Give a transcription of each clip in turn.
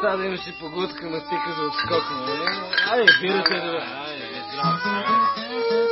сега да имаш и погодка на тика за отскок, нали? Айде, бирате, да. Айде, здрав.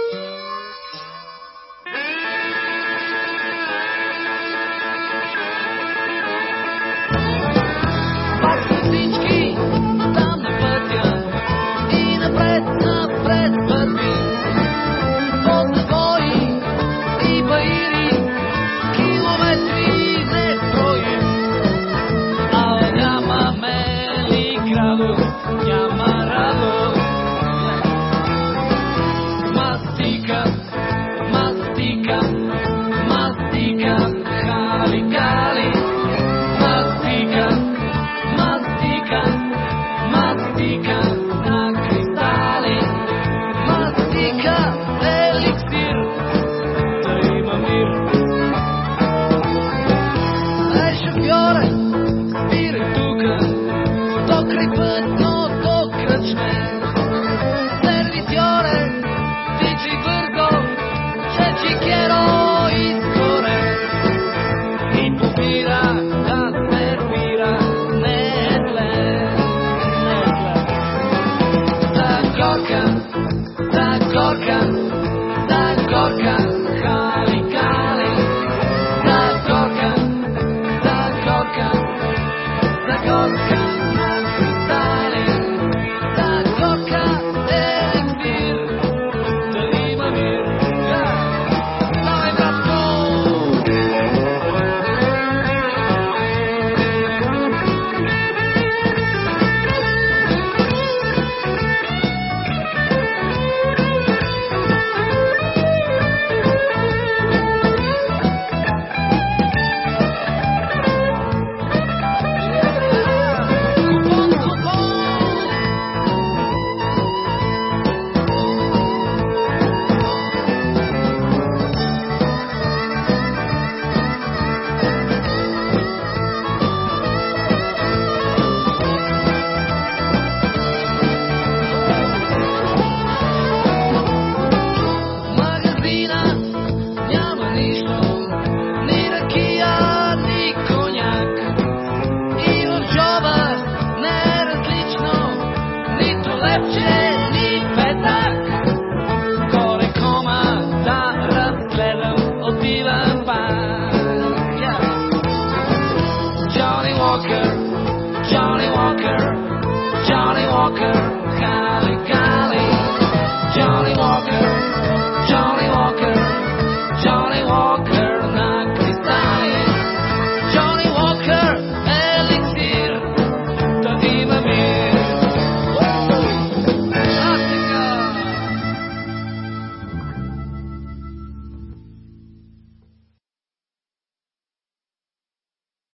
walking high.